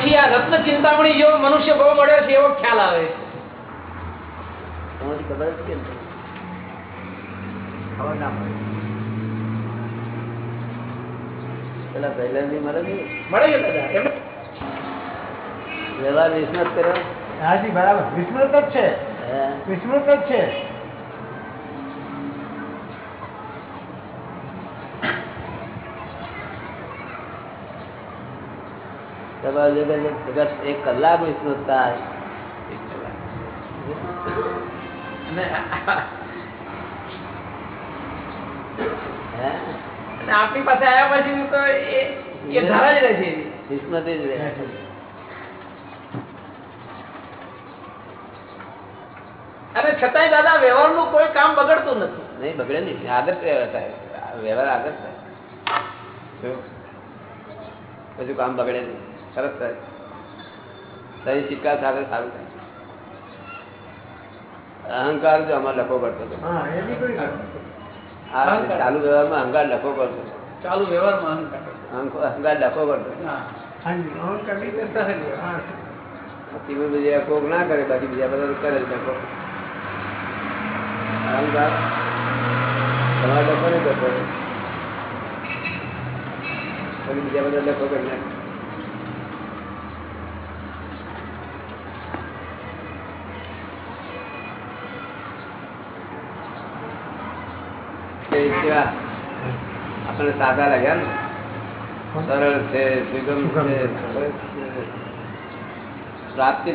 પછી આ રત્ન ચિંતામણી જેવો મનુષ્ય બહુ મળ્યો છે એવો ખ્યાલ આવે છે. ખબર નહીં? ના પડે. પેલા પહેલાની મળે નહીં મળે દાદા વ્યવહાર વિસ્મૃત કર્યો? હાજી બરાબર. વિસ્મૃત જ છે. વિસ્મૃત જ છે. તમારા જગત જગત એક કલાક વિસ્તૃત થાય. હે? આપણી પાસે આવ્યા પછી તો એ એ ધારા જ રહે છે એવી. જ રહે. અને છતાંય દાદા વ્યવહારનું કોઈ કામ બગડતું નથી. નહીં બગડે નહીં. આગળ વ્યવહાર વ્યવહાર આગળ થાય? કશું કામ બગડે નહીં. સરસ થાય. સહી સિક્કા સાથે સારું થાય. અહંકાર જો આમાં લખો કરતો હતો. ચાલુ વ્યવહારમાં અહંકાર લખો હતો. ચાલુ વ્યવહારમાં અહંકાર અહંક- લખો ધીમે બીજા કોક ના કરે બાકી બીજા બધા કરે લખો. અહંકાર તમારે લખો નહીં કરતો બીજા બધા લખો કરી નાખે. એ કેવા આપણે સાદા લાગ્યા ને. સરળ છે સુગમ છે. પ્રાપ્તિ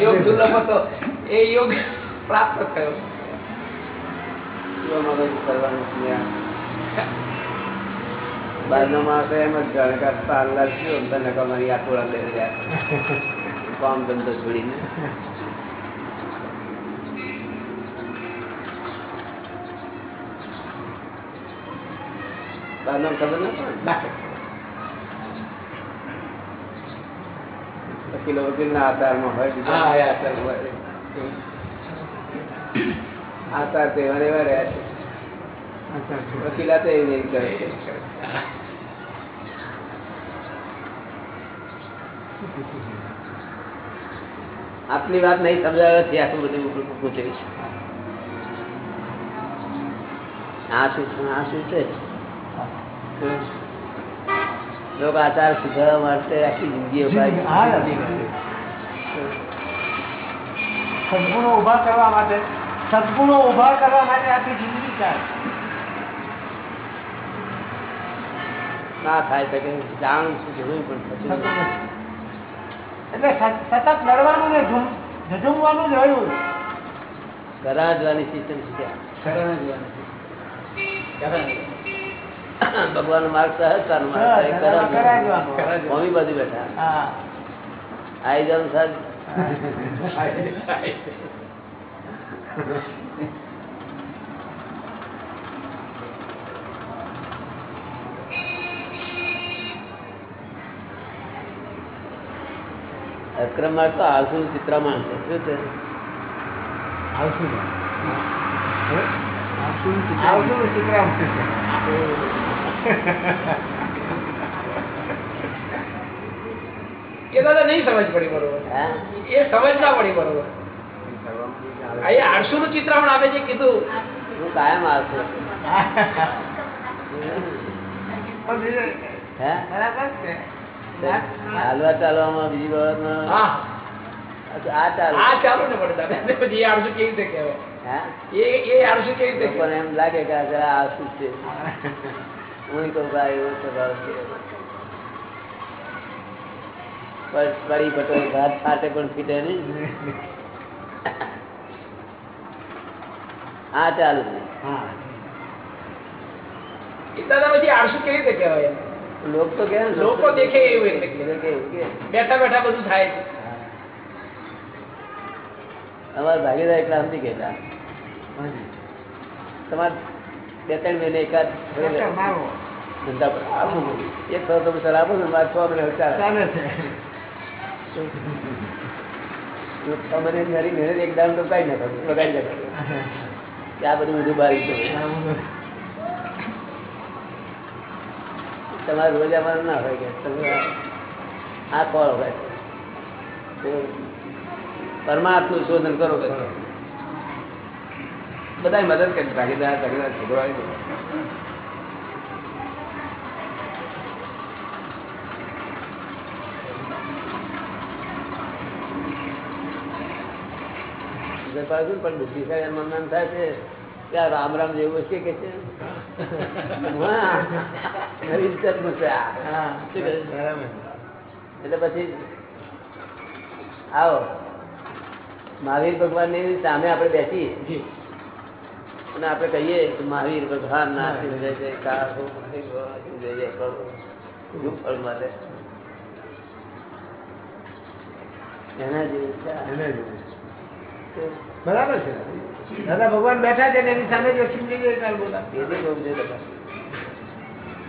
યોગ સુલભ હતો એ યોગ પ્રાપ્ત થયો. કરવાનું છે આ. બહારનો માણસ એમ જ જાણે કે પાર્લર શું તને કમારી આ થોડા લઈ રહ્યા. કામ ધંધો છોડીને. બહારનો ખબર ના પડે? નાખે. વકીલો વકીલના હોય બીજા હા, એ આધારમાં હોય. તો એવા ને એવા રહ્યા છે. અચ્છા છે. વકીલાત એવી નહીં કરે છે. આટલી વાત નહીં સમજાવવાથી આટલું બધું પૂછે છે. આ શું છે આ શું છે? લોકો આચાર સુધારવા માટે આખી જિંદગી સદગુણો ઊભા કરવા માટે સદગુણો ઊભા કરવા માટે આખી જિંદગી ચાલે. ના થાય શકે જાણ જોયું પણ. એટલે સત- સતત લડવાનું ને ઝઝુમવાનું જ રહ્યું. કરાજવાની સિસ્ટમ શીખ્યા જ. ભગવાન માર્ગ સહજતાનો માર્ગ હા, છે. એમાં કરાજવાનો. કરાજવાનું. કરાજવાનું. મોમી બાજુ બેઠા હા આઈ જાવ સર અક્રમ માર્ગ તો આળસુ ચિત્રામાં છે શું છે આવશું ને. હે? આળસુ આવશું ને ચિત્રામ છે એ દાદા નહીં સમજ પડી બરોબર. એ સમજ ના પડી બરોબર. અહીંયા આળસુ નું ચિત્રામણ આપે છે કીધું. હું કાયમ આળસુ પણ હે? બરાબર હાલવા ચાલવામાં બીજી બાબતમાં? આ ચાલુ. આ ચાલુ ને પડે દાદા પછી એ આળસુ કેવી રીતે કહેવાય? હા? એ એ આળસુ કેવી રીતે પણ એમ લાગે કે આ જરા આળસુ છે. હું કહું કે એવો સ્વભાવ છે. પટો ફાટે પણ ફીટે નહીં. ચાલુ અમારા ભાગીદાર એટલા સમજી ગયા તમારે બે ત્રણ મહિને એકાદ ધંધા પર. આપો એક સો તમે સર આપો ને મારે છ મહિને ચાલે છે. છ મહિને મારી મહેનત એક દામ તો કાઢી નાખો બગાડી નાખો. કે આ બધું ઊંધું બારી તમારે રોજ અમારું ના હોય કે તમે આ- કોળ હોય? પરમાર્થનું શોધન કરો બધા મદદ કરી ભાગીદાર ભાગીદાર છોકરો આવી એટલે પણ બુદ્ધિશાળી એમ થાય છે કે આ રામ રામ જેવું છે કે છે? છે એટલે પછી આવો. મહાવીર ભગવાનની સામે આપણે બેસીએ અને આપણે કહીએ કે મહાવીર ભગવાન ના જય જય કરો ફળ મળે? એના જેવું છે. એના જેવું જ. બરાબર છે. દાદા ભગવાન બેઠા છે એની સામે જો કાલ બોલા એ બી કહું છે દાદા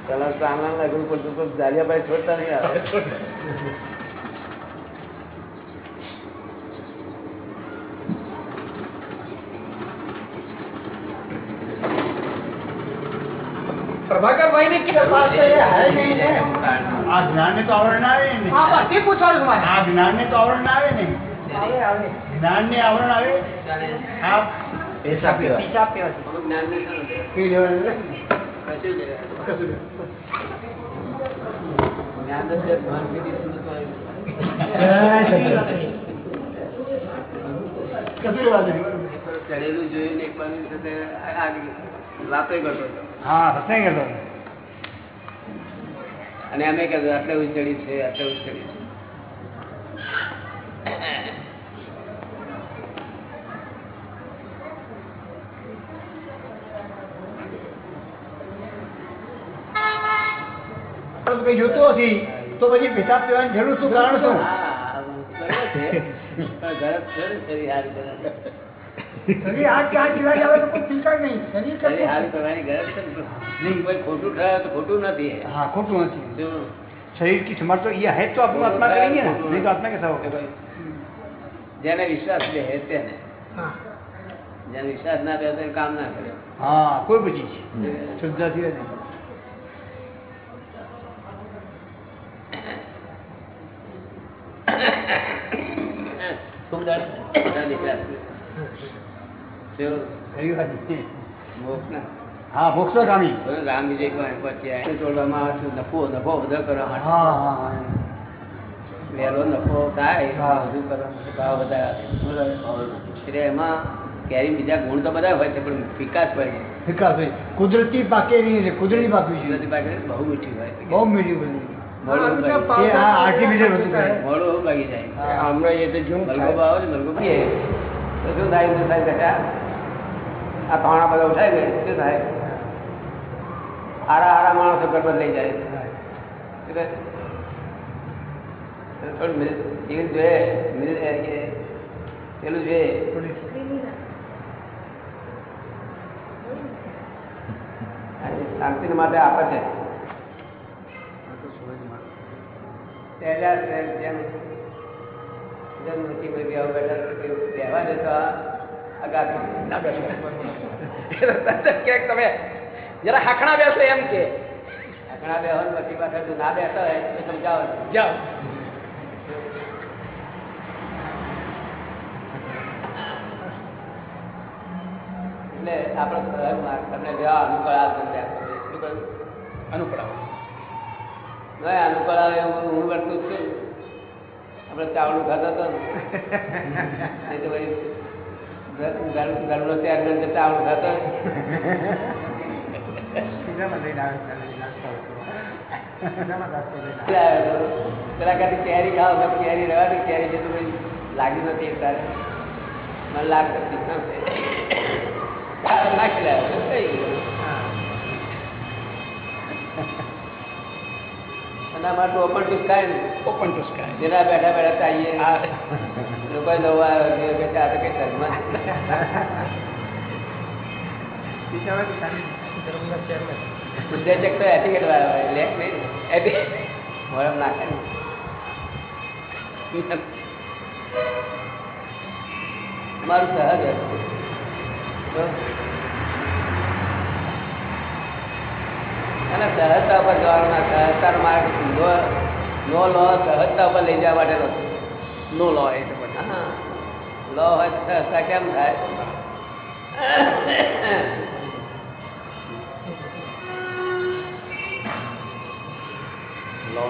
પેલા સામાન લાગ્યું પડતું પણ છોડતા નહીં આવે. પ્રભાકરભાઈ ને કે પાસે નહીં ને. આ જ્ઞાન ને તો આવરણ આવે ને. હા બસ એ પૂછવાનું મારે. આ જ્ઞાન ને તો આવરણ આવે ને. આવે આવે. જ્ઞાન ને આવરણ આવે? ચડેલું જોયું ને વાતો કરતો હા સત્સંગ અને અમે કહ્યું આટલે ઉચડી છે આટલે ઉચડી છે. કઈ જોતું નથી તો પછી પેશાબ પીવાની જરૂર શું કારણ શું હા, બરાબર છે. પણ ગરજ છે ને શરીર હારી કરવાની. શરીર હાથ કે હાથ સિવાય આવે તો કોઈ ચિંતા નહીં શરીર શરીર હારી કરવાની ગરજ છે ને. નહીં કોઈ ખોટું ઠરાવે તો ખોટું નથી हाँ खोटू नहीं શું? शरीर की समर्थ तो ये है तो आपको आत्मा करेंगे ना नहीं तो आत्मा कैसा કે होगा ભાઈ, જેને વિશ્વાસ બે તેને હા જેને વિશ્વાસ ના બે તો એ કામ ના કરે हाँ कोई भी चीज श्रद्धा थी नहीं નફો નફો વધારે કરવા એમાં કેરી બીજા ગુણ તો બધા હોય છે પણ વિકાસ હોય વિકાસ હોય કુદરતી પાકેલી કુદરતી પાકી કુદરતી પાકેલી બહુ મીઠી હોય. બહુ મીઠી બધી શાંતિ માટે આપે છે સહેલા સહેજ જેમ નથી કોઈ બેહવા બેઠા તો કોઈ જતો અગાસી ના બેસો ક્યાંક તમે જરા હાકણા બેસો એમ કે. ઘણા બેહવાનું નથી પાછળ જો ના બેસતા હોય તો સમજાવો. જાઓ. એટલે આપણો સહજ તમને જેવા અનુકૂળ આવશે તમને અનુકૂળ. શું કહ્યું અનુકૂળ આવે એવું હું કરતું જ છું? આપણે ચાવડું ખાતા હતા ને. તો ભાઈ ઘરનો ત્યાગ કરીને ચાવડું ખાતા પેલા કાંઈ કેરી ખાવ તો કેરી રહેવા દે કેરી છે તો ભાઈ લાગ્યું નથી તારે. મને લાગતો શીખણ છે. નાખી લાવ્યો તો માટે ઓપન ટુ સ્કાય ને. ઓપન ટુ સ્કાય જેના બેઠા બેઠા ચાહીએ લોકો નવા આવે કે આ તો કઈ ધર્મ ઉદ્દેશક તો એટિકેટ વાળા હોય લે નહીં એટી વરમ નાખે ને. અમારું સહજ હતું. અને સહજતા પર જવાનો ના સહજતાનો માર્ગ નો નો લો સહજતા પર લઈ જવા માટેનો નો લો એટલે પણ. હા. લો હોય તો સહસા કેમ થાય? લો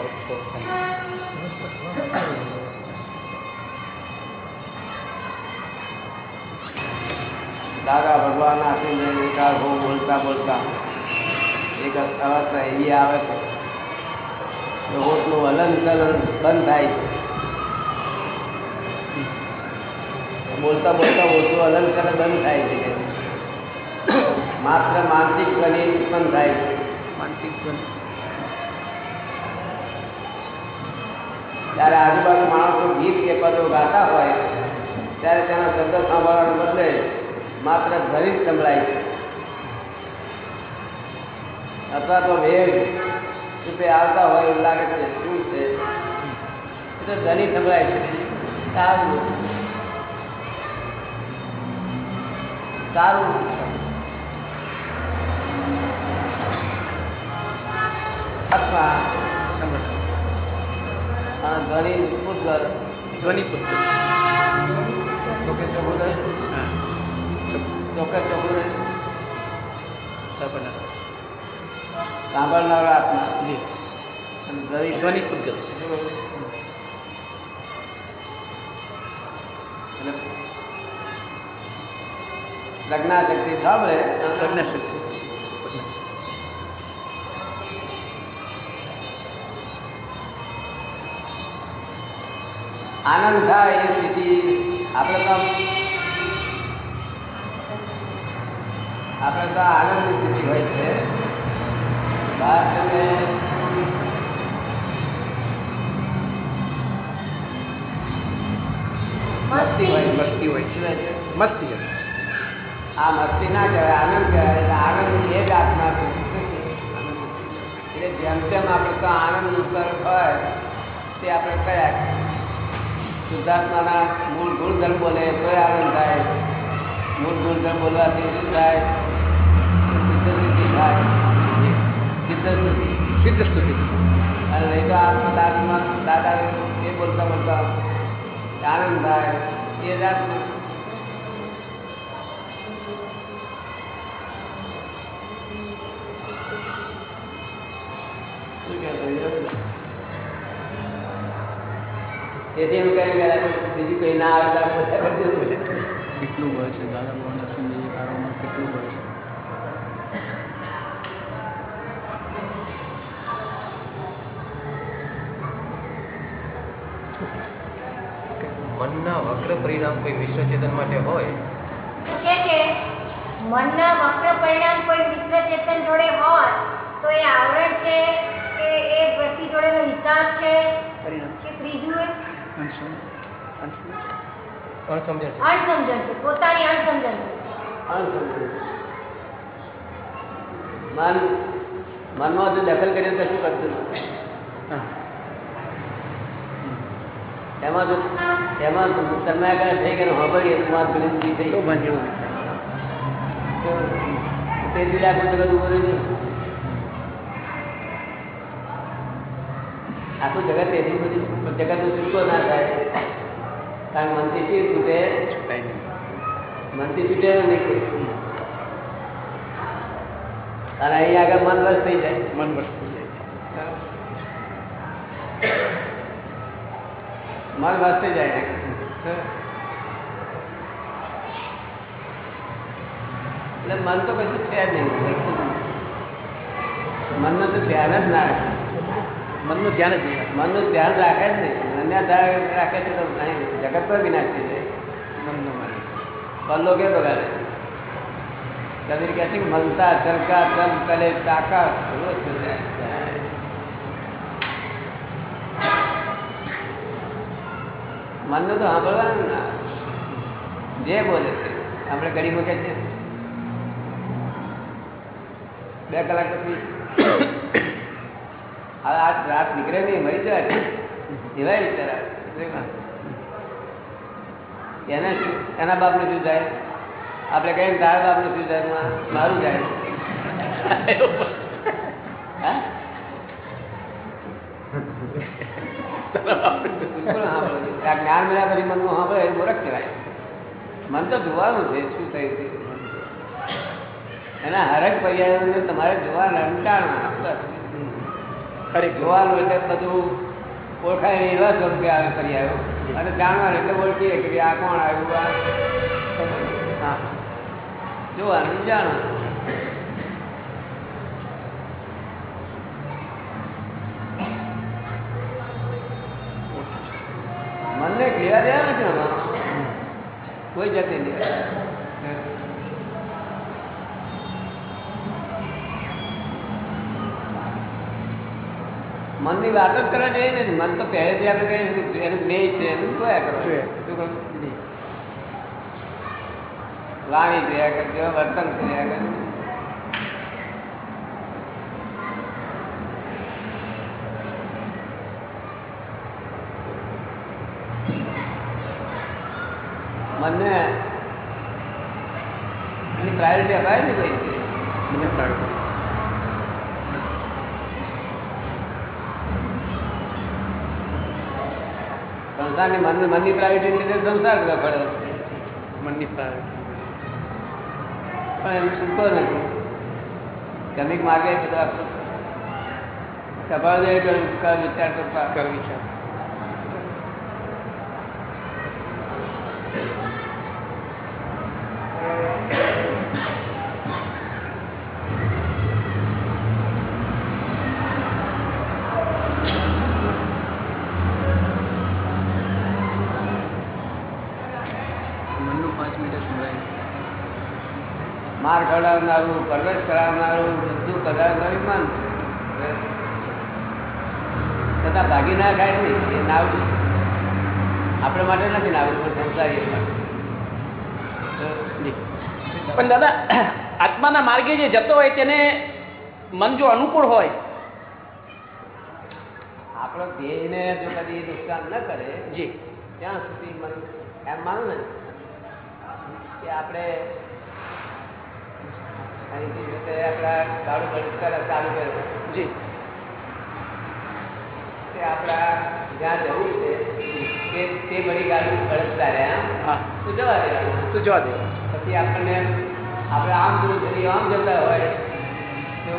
દાદા ભગવાન આશીર્વાદ બહુ બોલતા બોલતા અવસ્થા એવી આવે છે. હોઠનું હલન ચલન બંધ થાય છે. બોલતા બોલતા ઓછું હલન ચલન બંધ થાય છે. માત્ર માનસિક ધ્વનિ ઉત્પન્ન થાય છે. માનસિક ધ્વનિ ત્યારે આજુબાજુ માણસો ગીત કે પદો ગાતા હોય ત્યારે તેના શબ્દ સાંભળવાનું બદલે માત્ર ધરી જ સંભળાય છે. અથવા તો વેગ રૂપે આવતા હોય એવું લાગે છે શું છે? એ તો ધ્વનિ સંભળાય છે. સારું. સારું. અથવા આ ધ્વનિ પૂતગલ ધ્વનિ પુત્ર. ચોકે ચોખ્ખું રહે હા ચોખ્ખું રહે સાંભળનારો આત્મા. ધ્વનિ પૂતગલ એટલે પ્રજ્ઞાશક્તિ સાંભળે. પ્રજ્ઞાશક્તિ આનંદ થાય એ સ્થિતિ આપણે તો આપણે તો આનંદની સ્થિતિ હોય છે. મસ્તી હોય મસ્તી. હોય આ મસ્તી ના કહેવાય આનંદ કહેવાય આનંદ એ જ આત્મા છે. એટલે જેમ તેમ આપણે તો આનંદનું સ્વરૂપ હોય તે આપણે કયા શુદ્ધાત્માના મૂળ ગુણધર્મ બોલે તોય આનંદ થાય. મૂળ ગુણધર્મ બોલવાથી શું થાય? સિદ્ધસ્તુતિ થાય. સિદ્ધસ્તુતિ સિદ્ધ સ્તુતિ અને નહીં તો આત્મા દાદીમાં દાદા એ બોલતા બોલતા આનંદ થાય એ જ આત્મા શું કહેતો એ? તેથી એમ કહે કે બીજું કંઈ ના આવે તો આપણે બધા કરજો. કેટલું બળ છે દાદા મનના વક્ર પરિણામ કોઈ વિશ્વ ચેતન માટે હોય? કે છે મનના વક્ર પરિણામ કોઈ વિશ્વ ચેતન જોડે હોય તો એ આવરણ છે કે એ વ્યક્તિ જોડેનો હિસાબ છે પરિણામ. કે ત્રીજું એ અનસમ અનસમ અણસમજણ છે. અણસમજણ છે પોતાની અણસમજણ છે. અણસમજણ. મન મનમાં જો દખલ કરીએ તો શું કરતું નથી. હા એમાં જો એમાં તન્માયાકાર થઈ ગયો સાંભળીએ તો વાત પેલી ઊંધી થઈ તો ભાન જેવું વિચાર તો તેથી જ આખું જગત ઉભું રહ્યું છે. આખું જગત તેથી બધું જગતનો છૂટકો ના થાય. કારણ કે મનથી શી છૂટે. છૂટાય નહીં. મનથી છૂટે નહીં કોઈ. અને અહીં આગળ મન વશ થઈ જાય. મન વસ્તુ જાય મન વસ થઈ જાય એટલે મન તો કશું છે જ નહીં મનનું તો ધ્યાન જ ના રાખે મનનું ધ્યાન જ નહીં મનનું ધ્યાન રાખે જ નહીં અન્ય ધ્યાન રાખે છે તો અહીં જગત પર વિનાશ થઈ જાય મનનો માલિક પલ્લો કે બગાડે કબીર કહે છે કે મનતા ચરકા ચમ કલે ચાકા રોજ બજાય. મનનું તો સાંભળવાનું ના જે બોલે છે. આપણે ઘડી મૂકે છે? બે કલાક પછી. આ રાત નીકળે નહીં, મરી જાય એવા વિચાર આવે એના શું? એના બાપનું શું જાય આપણે કહીએ તારા બાપનું શું જાય મારું જાય જ્ઞાન મળ્યા પછી મનનું સાંભળે એ મૂર્ખ કહેવાય. મન તો જોવાનું છે શું થયું છે. એના હરેક પર્યાયોને તમારે જોવાના અંટાણવા બસ. જોવાનું એટલે બધું ઓળખાય એવા સ્વરૂપે આવે પર્યાયો અને જાણવાનું એટલે ઓળખીએ કે આ કોણ આવ્યું આ જોવાનું જાણવાનું. મનને દેવા નથી આમાં? કોઈ જતી નહીં મનની વાત જ કરવા જઈએ ને મન તો પહેલેથી આપણે કહીએ એનું જ્ઞેય છે એનું જોયા કરો? જોયા. શું કહું? વાણી જોયા કરજો વર્તન કર્યા કરજો મને એની પ્રાયોરિટી અપાય ને કોઈ સંસારની મન મનની પ્રાયોરિટી લીધે સંસાર પડે. મનની પ્રાયોરિટી પણ એમ છૂટતો નથી. ક્રમિક માર્ગે બધા કપાળ જાય તો કર વિચાર. ખવડાવનારું પરવેશ કરાવનારું બધું કરાવનારું મન છતાં ભાગી ના ખાય નહીં એ નાવડું આપણે માટે નથી નાવડું પણ સંસારી પણ દાદા આત્માના માર્ગે જે જતો હોય તેને મન જો અનુકૂળ હોય આપણો ધ્યેયને જો કદી નુકસાન ન કરે જી. ત્યાં સુધી મન એમ માનું ને કે આપણે અહીંથી જતે આપણા ગાડું બળદ કરે ચાલુ કરે જી. તે આપણા જ્યાં જવું છે તે તે બધી ગાડું બળદતા રહ્યા. તો જવા દેવાનું તો જવા દેવા પછી આપણને આપણે આમ કરી આમ જતા હોય તો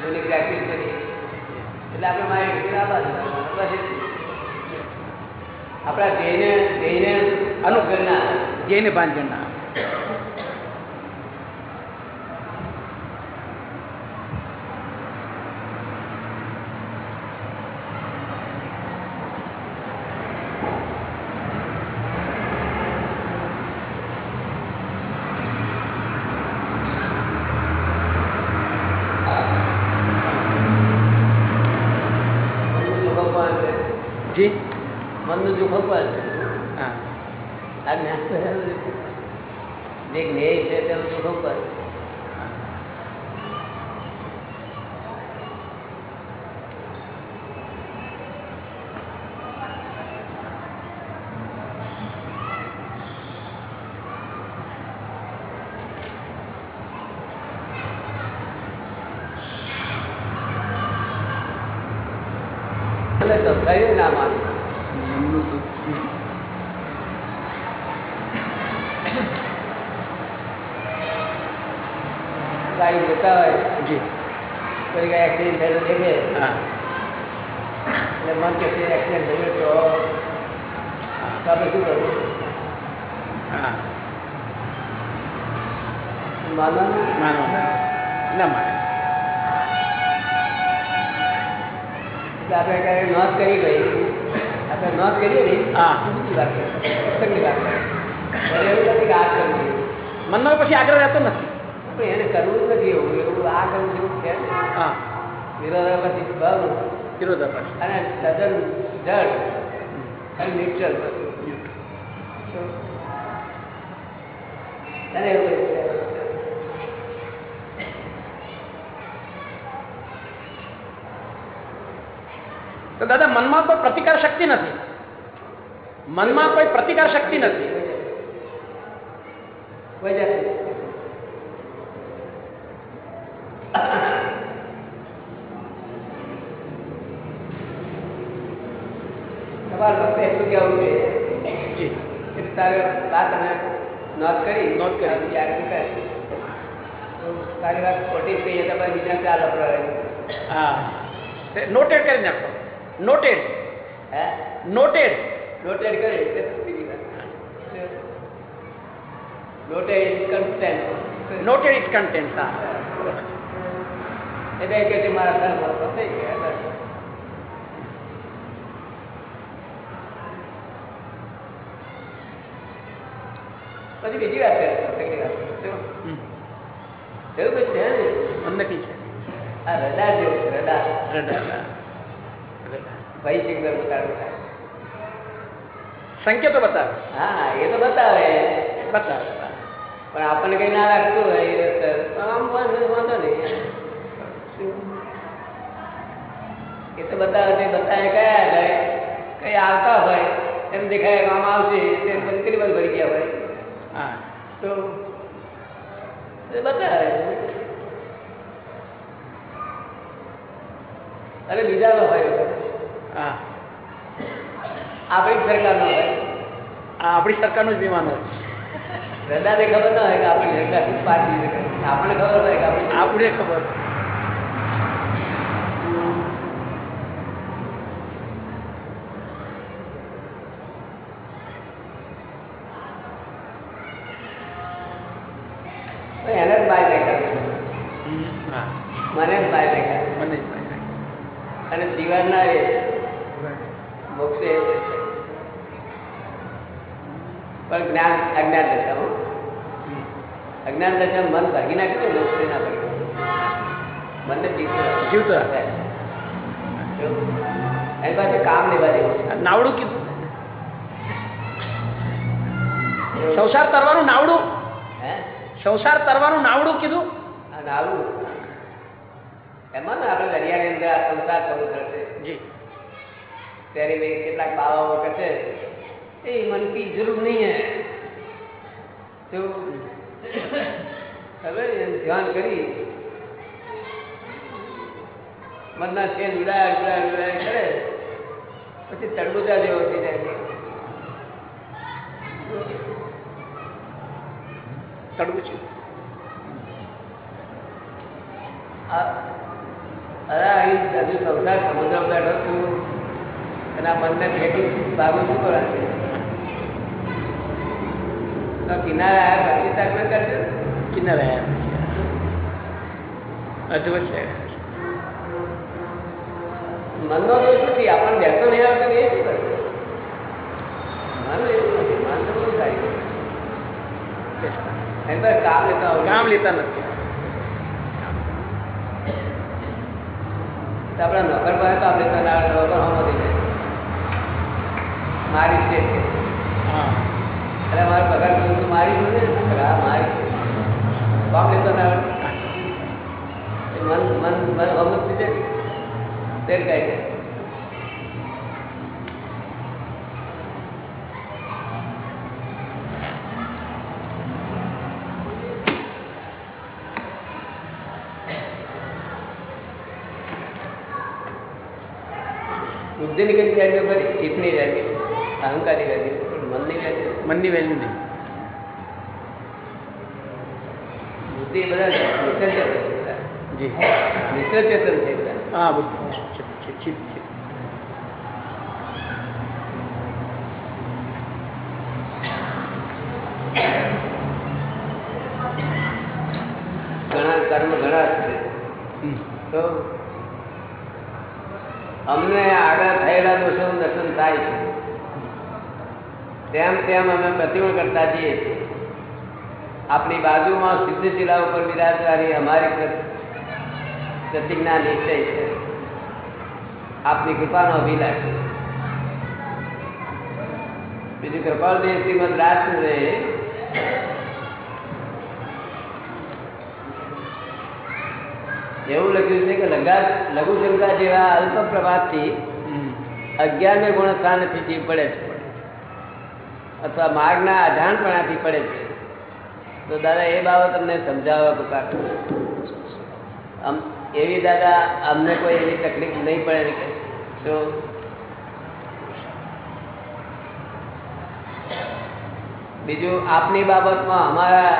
જૂની પ્રેક્ટિસ કરી એટલે આપણે મારી રીતે આ બસ આપણા ધ્યેયને ધ્યેયને આવે. ધ્યેયને ભાંજન ના મનનું જોખમ પણ છે જી મનનું જોખમ પણ છે હા આ જ્ઞાન તો એનું જ છે. જે જ્ઞેય છે તેનું જોખમ પણ છે એટલે સંસારીઓ ના માને મનનું તો ગાડી જતા હોય જી કોઈ કાંઈ એક્સિડન્ટ થયેલો દેખે હા એટલે મન કે છે એક્સિડન્ટ થયો તો તો આપણે શું કરવું હા માનવાનું માનો ના માને આપણે નોંધ કરી ગઈ આપણે નોંધ કરીએ ને વાત એવું નથી કે આ મનમાં પછી આગ્રહ રહેતો નથી પણ એને કરવું જ નથી એવું એવું આ કરવું જેવું છે હા. વિરોધાભાસી ભાવ વિરોધાભાસ અને તદ્દન જળ અને ન્યુટ્રલ અને એવું બધું છે. તો દાદા મનમાં કોઈ પ્રતિકાર શક્તિ નથી મનમાં કોઈ પ્રતિકાર શક્તિ નથી કોઈ જાતની. તમારે ફક્ત એટલું કહેવું છે જી એટલે તારે વાત અમે નોંધ કરી નોંધ કરી. બીજી આગળ કરી તો તારી વાત ખોટી જ કહીએ તો પછી બીજા ચાર લફડા રહે હા તે નોટેડ કરી નાખો નોટેડ હે નોટેડ નોટેડ કરી. એટલે noted is content noted is content હા એ બે કે તે મારા ધર્મ થઈ ગયા પછી બીજી વાત કરે સત્સંગની વાત એવું કંઈ છે અમને કઈ છે? આ રડા જેવું રડા રડા. ભાઈ સિગ્નલ બતાડવું થાય સંકેતો બતાવે હા એ તો બતાવે બતાવે પણ આપણને કઈ ના લાગતું હોય એ વખતે તો આમ વાંધો વાંધો નહીં શું? એ તો બતાવે તે બતાવે કયા જાય કઈ આવતા હોય એમ દેખાય કે આમ આવશે તેમ પછી કેટલી બધી ભરી ગયા હોય હા તો એ બતાવે અને બીજાનો હોય. ભાઈ હા આપણી સરકારનો હોય. આ આપણી સરકારનું જ વિમાન હોય. રડાને ખબર ના હોય કે આપણી સરકાર પાર્ટી આપણને ખબર હોય કે આપણી આપણે ખબર. જ્ઞાન અજ્ઞાન દશામાં અજ્ઞાન દશા મન ભાગી નાખ્યું ને મોક્ષે ના ભાગી મનને જીવતો. એની પાસે કામ લેવા દેવું નાવડું કીધું. સંસાર તરવાનું નાવડું. હે? સંસાર તરવાનું નાવડું કીધું. નાવડું. એમાં ને આપણે દરિયાની અંદર આ સંસાર સમુદ્ર છે જી. ત્યારે કેટલાક બાવાઓ કહે છે એ મન કી જરૂર નહીં હે. ધ્યાન કરી મનના છે ઉડાડ ઉડાડ કરે, પછી તડબુજા જેવો થઈ જાય છે. આ, અરે અહીં હજુ સંસાર બેઠો છું અને આ મનને ફેંકી ભાગું શું કરે છે? તો કિનારે આવ્યા પછી તક કરજો કિનારે આવ્યા પછી. અધવત છે મનનો દોષ નથી આપણને બેસો નહીં આવતો એ શું કરે મન એવું નથી મન તો બહુ સારી એની પર કામ લેતા કામ લેતા નથી આપણા નોકર પાસે કામ લેતા ના આવે નોકર હોમો મારી છે. હા. અરે મારો પગાર કરું તું મારી છું ને અરે હા મારી છે કામ લેતો ના આવડે એ મન મન મન હોમો થઈ જાય તેર કાંઈ જાય બુદ્ધિની કઈ વેલ્યુ કરી ચિત્તની વેલ્યુ અહંકારની વેલ્યુ પણ મનની વેલ્યુ મનની વેલ્યુ નહીં. બુદ્ધિ બધા મિશ્ર ચેતન છે જી. મિશ્ર છે. બધા હા છે ઘણા કર્મ ઘણા છે. તો અમને આગળ થયેલા દોષો દર્શન થાય છે. તેમ તેમ અમે પ્રતિમા કરતા જઈએ છીએ. આપણી બાજુમાં સિદ્ધ શિલા ઉપર બિરાજવાની અમારી પ્ર- પ્રતિજ્ઞા નિશ્ચય છે. આપની કૃપાનો અભિલાષ છે. બીજું કૃપાલદેવ શ્રીમદ રાજચંદ્રે એવું લખ્યું છે કે લગા લઘુશંકા જેવા અલ્પ પ્રભાતથી. અગિયારમે ગુણસ્થાનથી જીવ પડે છે. અથવા માર્ગના અજાણપણાથી પડે છે. તો દાદા, એ બાબત અમને સમજાવવા કૃપા આમ, એવી દાદા અમને કોઈ એવી તકલીફ નહીં પડે તો બીજું, આપની બાબતમાં અમારા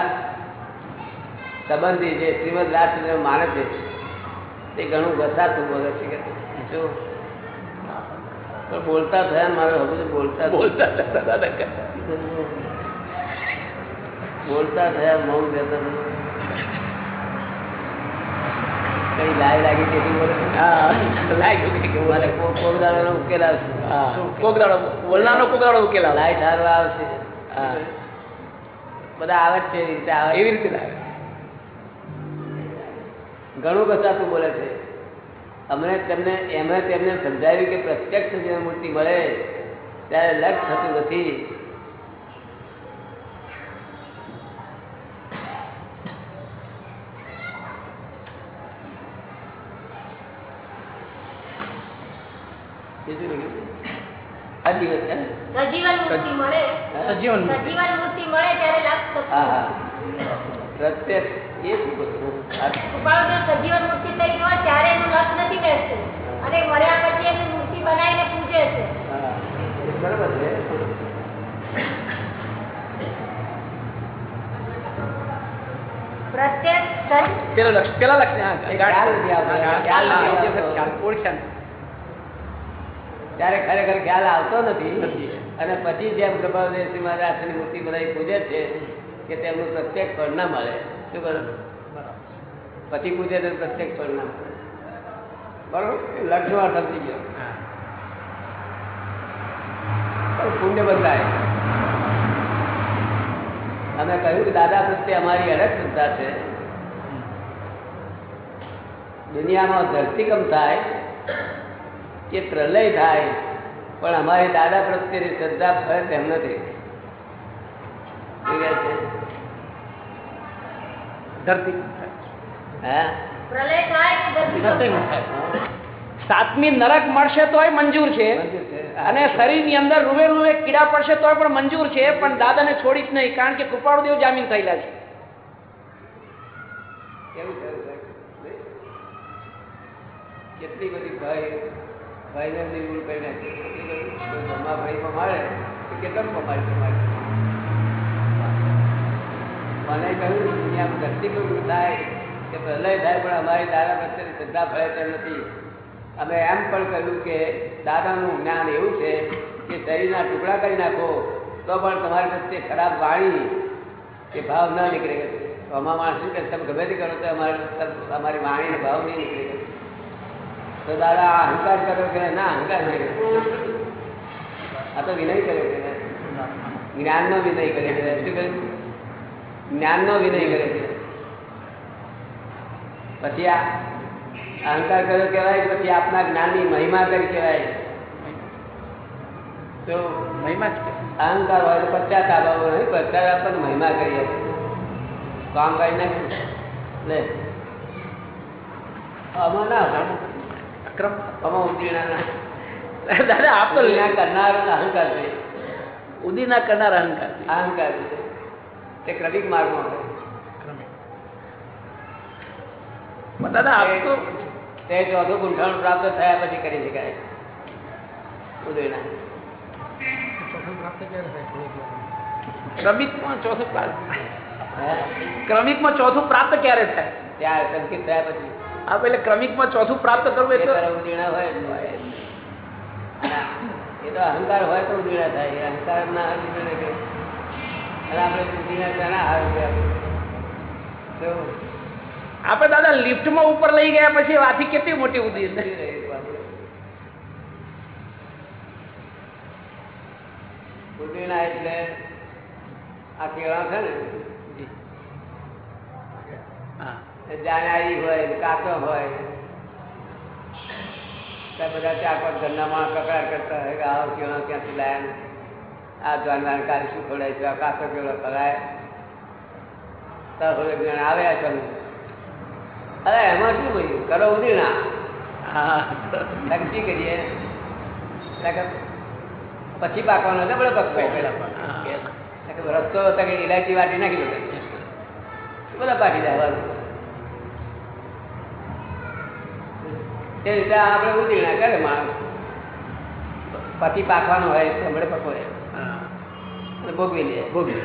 સંબંધી જે શ્રીમદ રાજચંદ્ર માને છે તે ઘણું ઘસાતું વગર છે જો બોલતા થયા મારે હવે બોલતા બોલતા હતા દાદા બોલતા થયા મૌન રહેતા કઈ લાય લાગી તેથી બોલે? હા લાગ્યું કે ઉકેલ આવશે. ઉકેલ આવશે. બધા આવે છે એવી રીતે આવે એવી રીતે ઘણું કસાતું બોલે છે. અમને તેમને એમણે તેમને સમજાવ્યું કે પ્રત્યક્ષ જે મૂર્તિ મળે. ત્યારે લક્ષ થતું નથી. પ્રત્યક્ષ એ શું સજીવન મૂર્તિ તરીકે હોય ત્યારે એનું લક્ષ નથી બેસતું. અને મળ્યા પછી એની મૂર્તિ બનાવીને પૂજે છે. બરાબર છે. પેલો લક્ષ પેલા લક્ષ હા એ ખ્યાલ નથી આવતો. હા, ખ્યાલ હા, નથી એ વખત આવતો. ખ્યાલ ઓળખ્યા ત્યારે ખરેખર ખ્યાલ આવતો નથી. નથી. અને પછી જેમ કૃપાલદેવજી મહારાજની મૂર્તિ બધા પૂજે છે કે તેમનું પ્રત્યેક ફળ ના મળે. શું કરું પતિ પૂજે તો પ્રત્યક્ષ પરિણામ બરોબર? લક્ષમાં સમજી ગયો. પુણ્ય બદલાય. અમે કહ્યું કે દાદા પ્રત્યે અમારી અલગ શ્રદ્ધા છે. દુનિયામાં ધરતીકમ થાય કે પ્રલય થાય, પણ અમારી દાદા પ્રત્યેની શ્રદ્ધા ફરજ તેમ નથી. છે? ધરતી? સાતમી નરક મળશે તોય મંજૂર છે. અને શરીરની અંદર રૂવે રૂવે કીડા પડશે તોય પણ મંજૂર છે પણ દાદાને છોડીશ નહીં કારણ કે કૃપાળુદેવ જામીન થયેલા છે. કેટલી બધી ભાઈ ભાઈને નિર્મૂળ કરી નાખી કેટલી બધી? ભાઈ પમાડે કેટલા પમાડે મને કહ્યું, દુનિયામાં ધરતીકંપ થાય કે પ્રલય થાય, પણ અમારી દાદા પ્રત્યેની શ્રદ્ધા ફળે તેમ નથી. અમે એમ પણ કહ્યું કે, દાદાનું જ્ઞાન એવું છે કે શરીરના ટુકડા કરી નાખો, તો પણ તમારી પ્રત્યે ખરાબ વાણી કે ભાવ ના નીકળે. આમાં માણસ શું કે તમે ગમે તે કરો, તો અમારી અમારી વાણીનો ભાવ નહીં નીકળે. તો દાદા અહંકાર કર્યો કે ના અહંકાર નહીં આ તો વિનય કર્યો કે જ્ઞાનનો વિનય કર્યો કે શું કર્યું? જ્ઞાનનો વિનય કરે છે. પછી આ અહંકાર કર્યો કહેવાય પછી આપના જ્ઞાનની મહિમા કરી કહેવાય. તો મહિમા અહંકાર હોય તો પશ્ચાતાપ નહીં પશ્ચાતાપ પણ મહિમા કરીએ. કામ કરી નાખ્યું લે. આમાં ના અક્રમ. આમાં ઉતરીના ના દાદા આપ તો કરનાર અહંકાર છે. ઉદીના કરનાર અહંકાર અહંકાર છે. તે ક્રમિક માર્ગમાં હોય દાદા આપ તો તે ચોથું ગુંઠાણું પ્રાપ્ત થયા પછી કરી શકાય. ઉદયના. ક્રમિકમાં ચોથું પ્રાપ્ત ક્રમિકમાં ચોથું પ્રાપ્ત ક્યારે થાય? ત્યાં સંકેત થયા પછી. આપ એટલે ક્રમિકમાં ચોથું પ્રાપ્ત કરવું એ એટલે ઉદીણા હોય એ તો અહંકાર હોય તો ઉદીણા થાય. અહંકાર ના ઉદીણા અને આપણે ઉદીણા શાના હારું છે આપણે? તો આપણે દાદા લિફ્ટમાં ઉપર લઈ ગયા પછી વાથી કેટલી મોટી ઉદી ઉડી રહી પાછું. ઉદીણા એટલે આ કેળા છે ને હા. એ જાનારી હોય કાચો હોય. ત્યાં બધા ચાર પાંચ ઘરના માણસ કકડાટ કરતા હોય કે આવો કેળો ક્યાંથી લાયા? આ જાનવાર કાલે શું ખવડાય છે આ કાચો કેવડો ખવાય તાર જણ આવે છે અરે એમાં શું કહ્યું કરો ઉધી ના. નક્કી કરીએ? પછી પાકવાનો એટલે બળે પકવો પેલા રસ્તો હતો કે ઇલાયચી વાટી નાખી દો બધા પાકી જાય તે રીતે આપણે ઉદીણા કરે માણસ. પછી પાકવાનો હોય તો હમણાં પકવે હા. અને ભોગવી લે. ભોગવી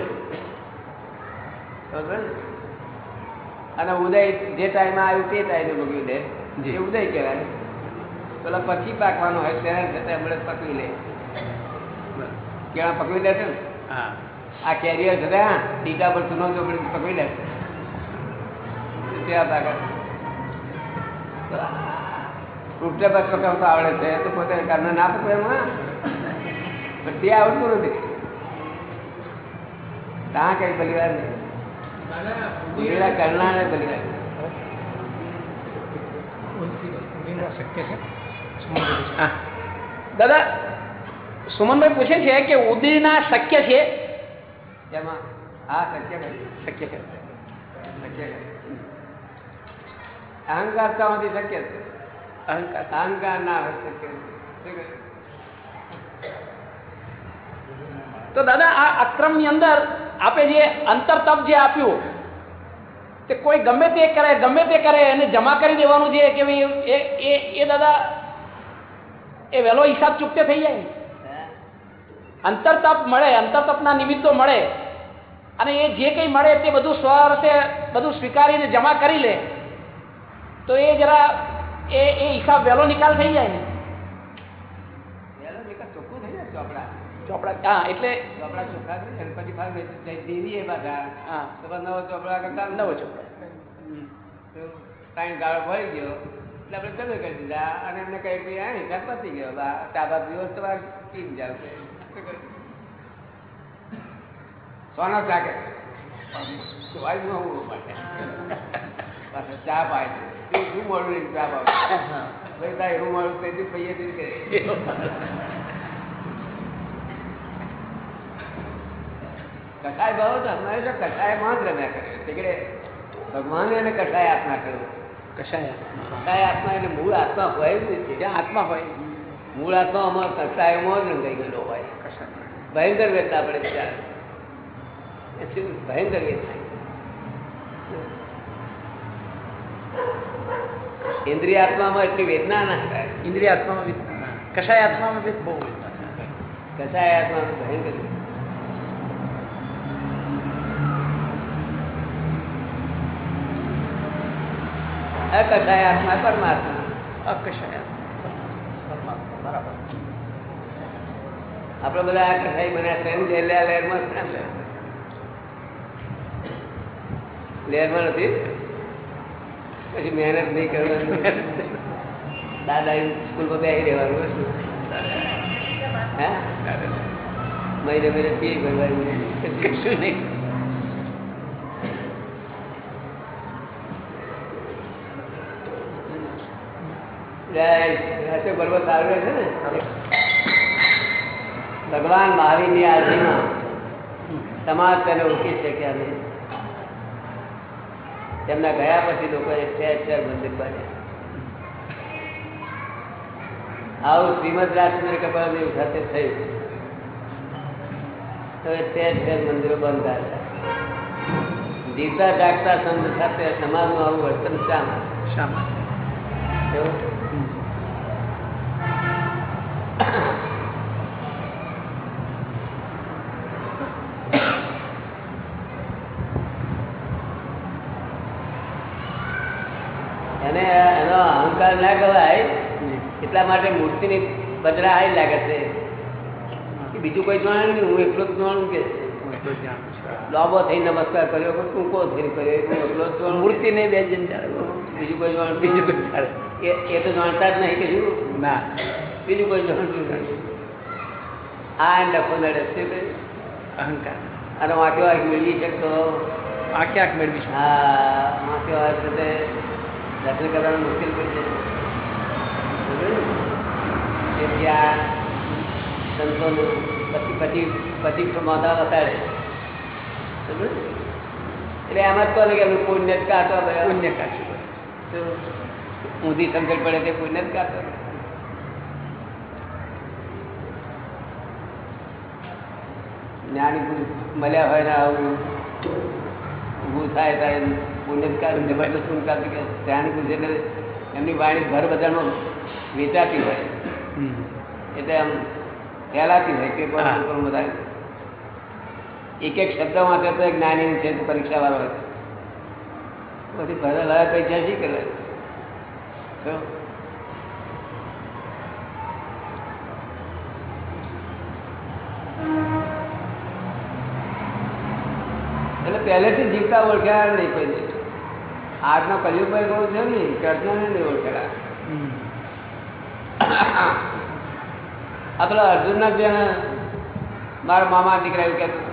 અને ઉદય જે ટાઈમે આવ્યું તે ટાઈમે ભોગવી દે જી. એ ઉદય કહેવાય. પેલા પછી પાકવાનું હોય ત્યારે છતાં હમણાં પકવી લે. કેળા પકવી લેશે ને? હા. આ કેરિયર છે હા ટીકા પર સુનો ચોપડી પકવી લેશે ત્યાં પાકે ફ્રૂટે પર પકવતો આવડે છે તો પોતે કારણે ના પકવે એમાં પણ તે આવડતું નથી. ત્યાં કઈ પરિવાર નહીં. કરનાર હા. દાદા સુમનભાઈ પૂછે છે કે ઉદીના શક્ય છે? જેમાં આ શક્ય શક્ય છે. શક્ય શક્ય છે. અહંકાર. અહંકાર ના હોય શક્ય? તો દાદા આ અક્રમની અંદર આપે જે અંતર તપ જે આપ્યું, તે કોઈ ગમે તે કરે, ગમે તે કરે, એને જમા કરી દેવાનું છે કે ભાઈ એ એ દાદા, એ વહેલો હિસાબ ચૂકતે થઈ જાય. અંતર તપ મળે અંતર તપના નિમિત્તો મળે. અને એ જે કંઈ મળે તે બધું સ્વરસે બધું સ્વીકારીને જમા કરી લે. તો એ જરા, એ એ હિસાબ વહેલો નિકાલ થઈ જાય ને વહેલો નિકાલ ચોખ્ખું થઈ જાય ચોપડા ચોપડા હા એટલે ચોપડા ચોખ્ખા થઈ જાય ને પછી ફાવે દેવી એ પાછા હા. તો નવો ચોપડા કરતા નવો ચોપડા. ટાઈમ ગાળો ભરી ગયો. એટલે આપણે ચાલુ કરી દીધા. અને એમને કહી કે આ હિસાબ પતી ગયો. બા ચા બાપ પીવો તમારે પી જાવ? સોનો ચા કે? તો વાઈ માટે. ચા પાય શું મળું ચા પાવ ભાઈ તારે એવું મળું તેથી પૈયે કરે કસાય ભાવ તો હંમેશા કસાયમાં જ રમ્યા કરે. તીકડે ભગવાને એને કસાય આત્મા કર્યો. કશાય કસાય આત્મા એટલે મૂળ આત્મા હોય જ નથી જ્યાં આત્મા હોય. મૂળ આત્મા અમારો કસાયમાં જ રંગાઈ ગયેલો હોય. ભયંકર વેદના પડે બીજા શું ભયંકર વેદના? ઇન્દ્રિય આત્મામાં એટલી વેદના ના થાય. ઇન્દ્રિય આત્મામાં કસાય કશાય આત્મામાં બહુ વેદના કસાય આત્મામાં ભયંકર વેદના. અકસાય આત્મા પરમાત્મા બરાબર. આપણે બધા આ કસાઈ બન્યા છે. એમ જે લે લહેરમાં છે. ને લહેરમાં નથી. પછી મહેનત નહીં કરવાની. દાદા સ્કૂલમાં બેસી રહેવાનું શું હે? મહિને મહિને ફી ભરવાની. કશું નહીં. રાતે બરોબર સારું રહે છે ને ભગવાન મહાવીરની હાજરીમાં સમાજ તેને ઓળખી શક્યા નહીં તેમના ગયા પછી લોકોએ ઠેર ઠેર મંદિર બાંધ્યા આવું શ્રીમદ રાજચંદ્ર કપાલદેવ સાથે થયું હવે ઠેર ઠેર મંદિરો બંધ હતા જીવતા જાગતા સંત સાથે સમાજનું આવું વર્તન શા માટે શા માટે એવું? એને એનો અહંકાર ના કહેવાય. એટલા માટે મૂર્તિની બદરા આવી લાગે છે. બીજું કોઈ જાણે નહીં હું એકલો જ જાણું કે લોબો થઈ નમસ્કાર કર્યો તું ટૂંકો થઈ કર્યો હું એકલો જ મૂર્તિ નહીં બે જણ બીજું કોઈ જાણ બીજું કોઈ જાણે. એ તો જાણતા જ નહીં કે શું? ના. બીજું કોઈ જાણતું નથી. આ એમ લખો નડે છે અહંકાર. અને વાંક્યો વાંચ મેળવી શકતો. વાંક્યાક મેળવી હા વાંક્યો તે દર્શન કરવાનું મુશ્કેલ પડશે. આ સંતોનું પછી પછી પછી મોઢા વસાડે એટલે એમ કહો કે એમનું પુણ્ય જ કાઢો પુણ્ય કાચું તો ઊંધી સમજણ પડે તે પુણ્ય જ કાઢો. જ્ઞાની મળ્યા હોય ને આવું ઊભું થાય ત્યારે પુણ્યકાર જબરદસ્ત પુણ્યકાર કે ત્યાંની પુરુષ એમની વાણી ઘર બજારમાં વેચાતી હોય. એટલે આમ ફેલાતી હોય કે. પણ બધા એક એક શબ્દ વાંચે તો એક જ્ઞાની છે પરીક્ષા વાળો હોય. પછી ભરેલા પૈસા શી કરે? એટલે પહેલેથી જીવતા ઓળખ્યા નહીં કોઈ. આજનો કલિયુગભાઈ બહુ છે ને કૃષ્ણને નહીં ઓળખેલા આ પેલા અર્જુનના જેને મારા મામા દીકરા એવું કહેતું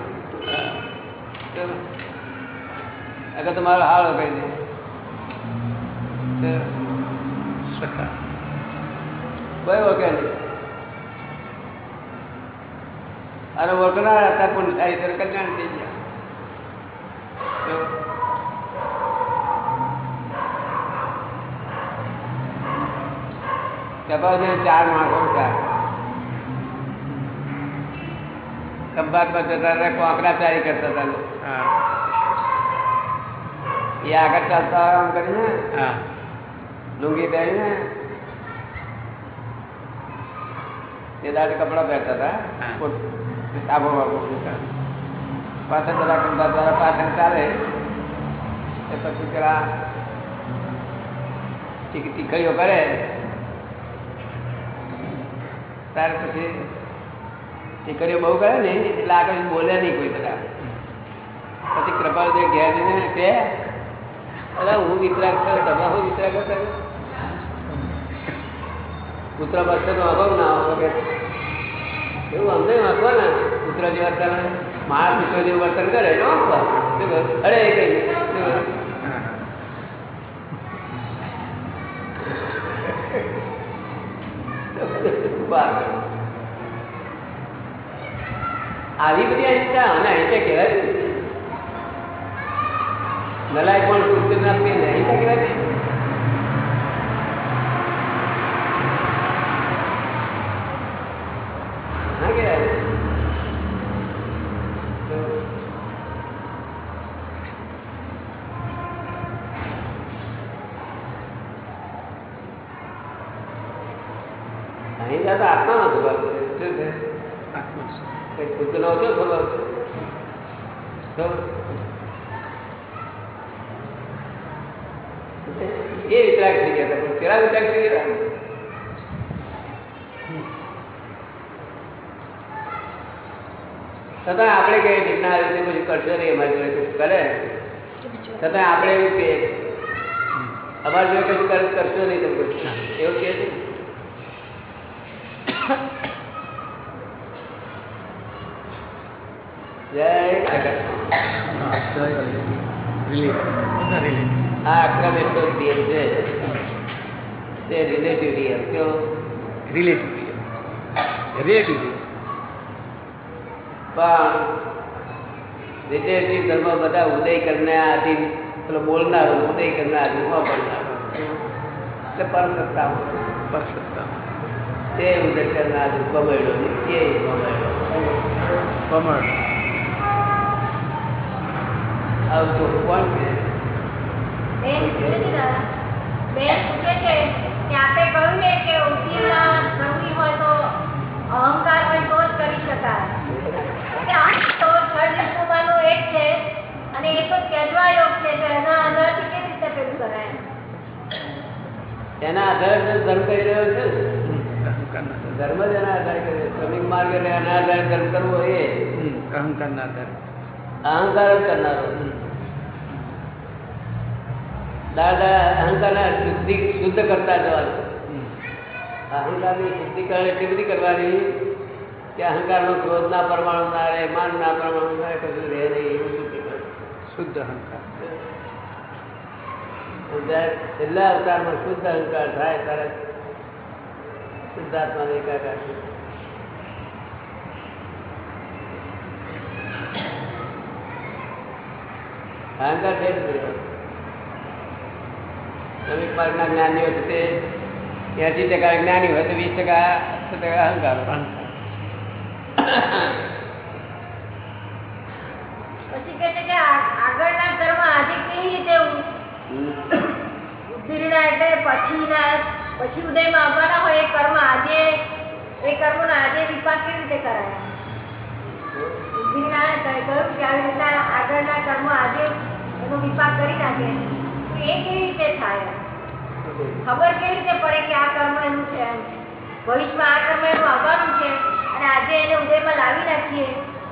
તો મારો હાળ કહી દે. કોઈ ઓળખે નહીં અને ઓળખનાર હતા પણ સારી કલ્યાણ થઈ ગયા. તો કપાસને ચાર માણસો હતા ખંભાતમાં જતા હતા કોંકરાચારી કરતા હતા લોકો. હા એ આગળ ચાલતા આમ કરીને હા લુંગી પહેરીને તે દાડે કપડાં પહેરતા હતા હા. કોટ- સાબો બાબો પાછળ બધા ખંભાત વાળા પાછળ ચાલે. એ પછી પેલા ટીક- ટીકડીઓ કરે. ત્યાર પછી ટીકડીઓ બહુ કરે ને, એટલે આગળ બોલે નહીં કોઈ બધા. પછી કૃપાળદેવ ઘેર ને કે અરે હું વિતરાક છું, તમે હું વિતરાક હતા પુત્ર પાસે તો અભાવ ના કે, એવું અમને વાંચવા ને જે વર્તન માણસ પુત્ર જેવું વર્તન કરે ન? અરે કઈ. આવી બધી અહિંસા અને અહિંસા કહેવાય ને. નલાય પણ પુસ્તક આપી અહિંસા કહેવાય ને. ના કહેવાય તો અહિંસા તો આત્માનો સ્વભાવ છે શું છે કઈ ખબર છે. એ વિતરાગ થઈ ગયા હતા પેલા વિતરાગ થઈ ગયા છતાં આપણે કઈ રીતના આવી રીતે પછી કરશો નહીં અમારી જોડે કશું કરે? છતાં આપણે એવું છીએ. અમારી જોડે કશું કરશો નહીં તમે એવું કહે છે? રિલેટિવ ધર્મ બધા ઉદય કરને આધીન પેલો બોલનારો ઉદય કરને રૂપમાં બોલનારો. એટલે પરસત્તા પર સત્તા તે ઉદય કરને આધીન બમણ્યો નિત્ય બમણ્યો કમળ આવું કોણ કે? બેન પૂછે છે દાદા. બેન પૂછે છે કે આપે કહ્યું ને કે ઉદ્ધીમાં પ્રવૃત્તિ હોય તો અહંકાર હોય તો જ કરી શકાય. તો થર્ડ ઋતુમાંનો એક છે અને એ તો ત્યજવા યોગ છે તો એના આધારથી કેવી રીતે પેલું કરાય? એના આધારે તો ધર્મ કરી રહ્યો છે ધર્મ જ એના આધારે કરે. શ્રમિક માર્ગ એટલે એના આધારે ધર્મ કરવો એ. આધારે. અહંકાર જ કરનારો. દાદા અહંકારના શુદ્ધિ શુદ્ધ કરતા જવાનું. અહંકારની શુદ્ધિકરણ એટલી બધી કરવાની કે અહંકારનો ક્રોધના પરમાણુ ના રહે માનના પરમાણુ ના રહે કશું રહે નહીં એવું શુદ્ધિકરણ શુદ્ધ અહંકાર છેલ્લા અવતારમાં શુદ્ધ અહંકાર થાય ત્યારે શુદ્ધાત્માને એકાકાર થાય. અહંકાર છે જ. શ્રમિક માર્ગના તે એસી ટકા જ્ઞાની હોય તો વીસ ટકા ટકા અહંકાર. કર્મ આજે એ કર્મ આજે આજે વિપાક કેવી રીતે કરાય? આગળના કર્મ આજે એનો વિપાક કરી નાખે. એ કેવી રીતે થાય? ખબર કેવી રીતે પડે કે આ કર્મ એનું છે એમ? ભવિષ્યમાં આ કર્મ એનું આવવાનું છે અને આજે એને ઉદયમાં લાવી નાખીએ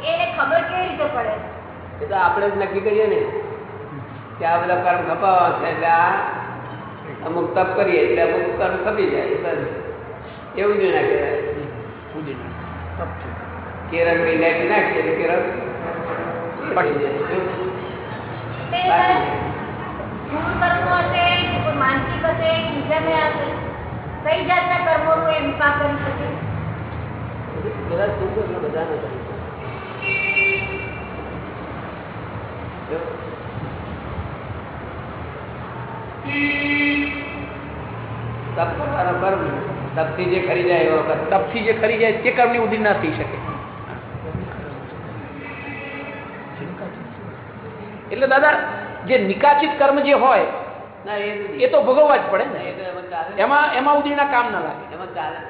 એને ખબર કેવી રીતે પડે? એ તો આપણે જ નક્કી કરીએ ને કે આ બધા કર્મ ખપાવવા છે એટલે આ અમુક તપ કરીએ એટલે અમુક કર્મ ખપી જાય બસ એવું જ ના કહેવાય. કેરળ બી નાખી નાખીએ એટલે કેરળ પડી જાય. માનસિક હશે કયા હશે કઈ જાતના કર્મોનું એ વિપાક કરી શકે? બધા શું કરે બધા ન કરી તપ કરવાનો કર્મ તપથી જે ખરી જાય એવો કર્મ. તપથી જે ખરી જાય તે કર્મની ઉધી ના થઈ શકે. એટલે દાદા જે નિકાચિત કર્મ જે હોય એ તો ભોગવવા જ પડે ને. એમાં એમાં ઉદીના કામ ના લાગે. એમાં ચાલે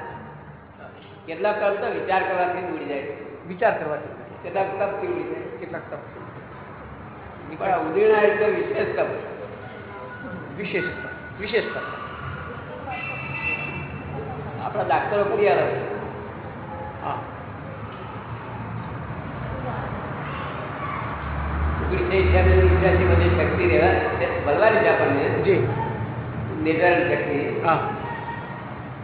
કેટલાક કામ તો વિચાર કરવાથી ઉડી જાય. વિચાર કરવાથી કેટલાક તપથી ઉડી જાય. કેટલાક તપ પણ આ ઉદીર્ણા એટલે વિશેષ તપ. વિશેષ તપ. વિશેષ તપ. આપણા ડાક્ટરો કરી આવે હા. બધી શક્તિ રહેવા. બલવાની છે આપણને જી. નિર્ધારણ શક્તિ. હા.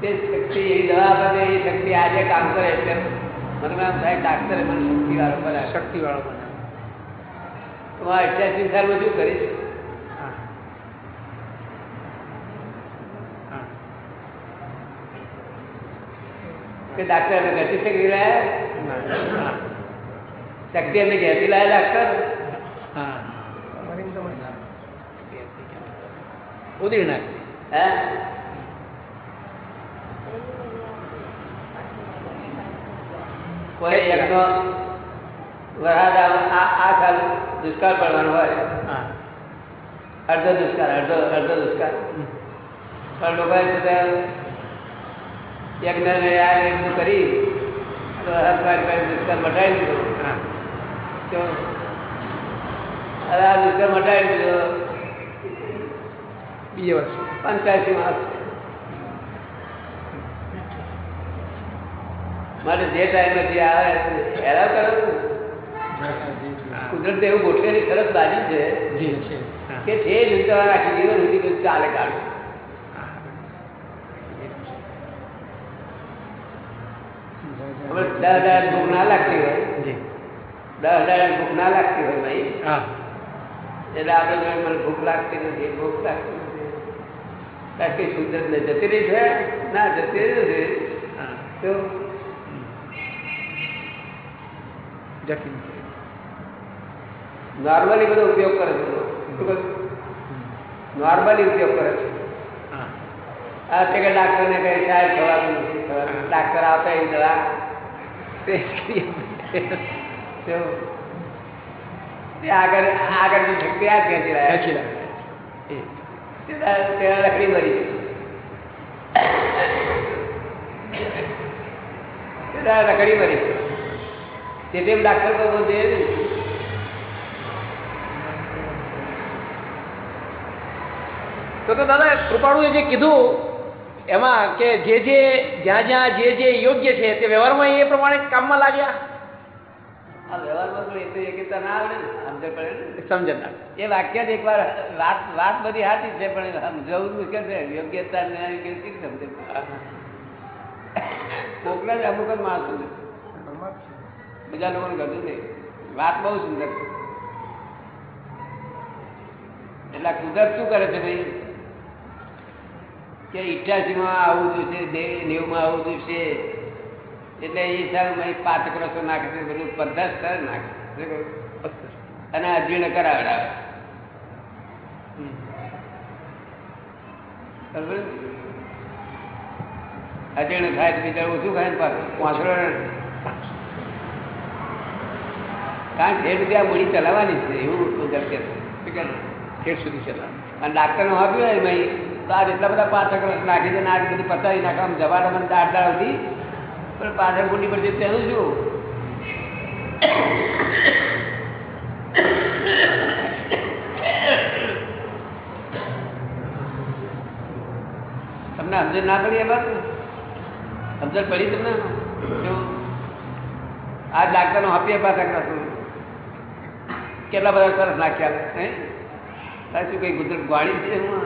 તે શક્તિ એવી દવા આપે એ શક્તિ આજે કામ કરે એટલે મને થાય ડાક્ટરે મને શક્તિ વાળો બનાવે શક્તિ વાળો બને તો આ અઠ્યાસી સાલમાં શું કરીશ? હા. હા. કે ડાક્ટર અમે ઘરથી શક્તિ લાયા? હા. શક્તિ અમે ઘેરથી લાયા ડાક્ટર હા ઉદીર નાખ હે કોઈ એકનો વરસાદ આવે, આ આ સાલ દુષ્કાળ પડવાનો હોય હા અડધો દુષ્કાળ અડધો અડધો દુષ્કાળ પણ લોકોએ છે તે યજ્ઞ ને આ ને બધું કરી તો હરપાર કરી દુષ્કાળ મટાડી દીધો હા તો હવે આ દુષ્કાળ મટાડી દીધો બીજે વર્ષે પંચ્યાસી માસ માટે જે ટાઈમે જે આવે હેરાન કરો કુદરત એવું ગોઠવેલી સરસ બાજી છે જી હા કે છે જ તમારે આખી જીવન સુધી બધું ચાલે કાઢે હવે દસ હજાર ભૂખ ના લાગતી હોય જી દસ હજાર ભૂખ ના લાગતી હોય ભાઈ હા એટલે આપણે જોઈએ મને ભૂખ લાગતી નથી ભૂખ લાગતી નથી કારણ કે કુદરત ને જતી રહી છે ના જતી રહી નથી હા તો જતી નોર્મલી બધો ઉપયોગ કરે છે નોર્મલી ઉપયોગ કરે છે હા આ છે કે ડાક્ટરને કહે સાહેબ ખવાનું નથી ખવાનું ડાક્ટર આપે એ દવા ટેસ્ટ કરીએ તો તે આગળ આગળની શક્તિ આ ખેંચી રહ્યા ખેંચી લાગે લકડી મરી લકડી મરી તેથી ડાક્ટર તો બહુ જોઈએ તો તો દાદા, કૃપાળુએ જે કીધું, એમાં કે જે જે, જ્યાં જ્યાં જે જે યોગ્ય છે તે વ્યવહારમાં એ પ્રમાણે કામમાં લાગ્યા. આ વ્યવહારમાં પણ એ તો એકતા ના આવડે ને સમજણ પડે ને? સમજણ ના એ વાક્ય જ એકવાર વાત વાત બધી સાચી છે પણ સમજાવવું મુશ્કેલ છે. યોગ્યતા ને કેવી સમજે કોકના જ અમુક જ માણસો છે બીજા લોકોને ગતું નહીં. વાત બહુ સુંદર છે. એટલે કુદરત શું કરે છે ભાઈ? કે ઇઠ્યાસીમાં આવું દિવસે નેવુંમાં આવું દિવસે એટલે એ હિસાબે પાંચ રસો નાખે છે બધું પચાસ સર નાખે? અને અજીર્ણ કરાવડાવે? અજીર્ણ થાય બીજા ઓછું ખાય ને પાછું. પાંચરો કારણ કે સુધી આ મૂડી ચલાવવાની છે એવું કુદરત કે? ઠેર સુધી ચલાવે અને ડાક્ટરને આપ્યું હોય ભાઈ. તો આ જેટલા બધા પાંચ રસ નાખી દે ને આ બધી પતાવી નાખવા જવાના મને દાળ હતી પણ પાછળ ફૂટી પર તેનું શું તમને સમજણ ના પડી એ વાત સમજણ પડી તમને? આ આજ ડાક્ટરનો આપીએ પાછા કરશું કેટલા બધા સરસ નાખ્યા હે? તારે શું કઈ ગુજરાત ગાડી છે એમાં?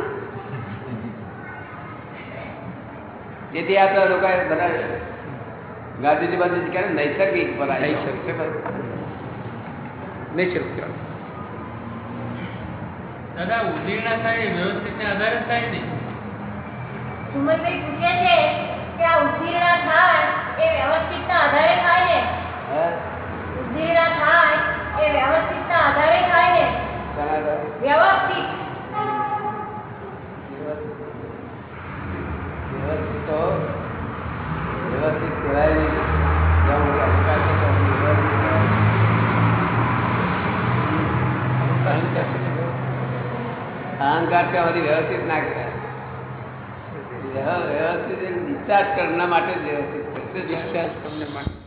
જેથી આ બધા લોકો બધા ગાંધીજી બાજુ ક્યારે નૈસર્ગિક પર નૈસર્ગિક. નેચર દાદા ઉદીર્ણા થાય એ વ્યવસ્થિતને આધારે થાય નહીં સુમનભાઈ પૂછે છે કે આ ઉત્તીર્ણ થાય એ વ્યવસ્થિતના આધારે થાય ને? હે? ઉત્તીર્ણ થાય એ વ્યવસ્થિતના આધારે થાય ને? વ્યવસ્થિત. વ્યવસ્થિત તો વ્યવસ્થિત કહેવાય નહીં અહંકાર છે. વ્યવસ્થિત કહેવાય અહંકાર છે બધી વ્યવસ્થિત ના કહેવાય વ્યવસ્થિત ડિસ્ચાર્જ કરવા માટે જ વ્યવસ્થિત. ડિસ્ચાર્જ તમને માટે.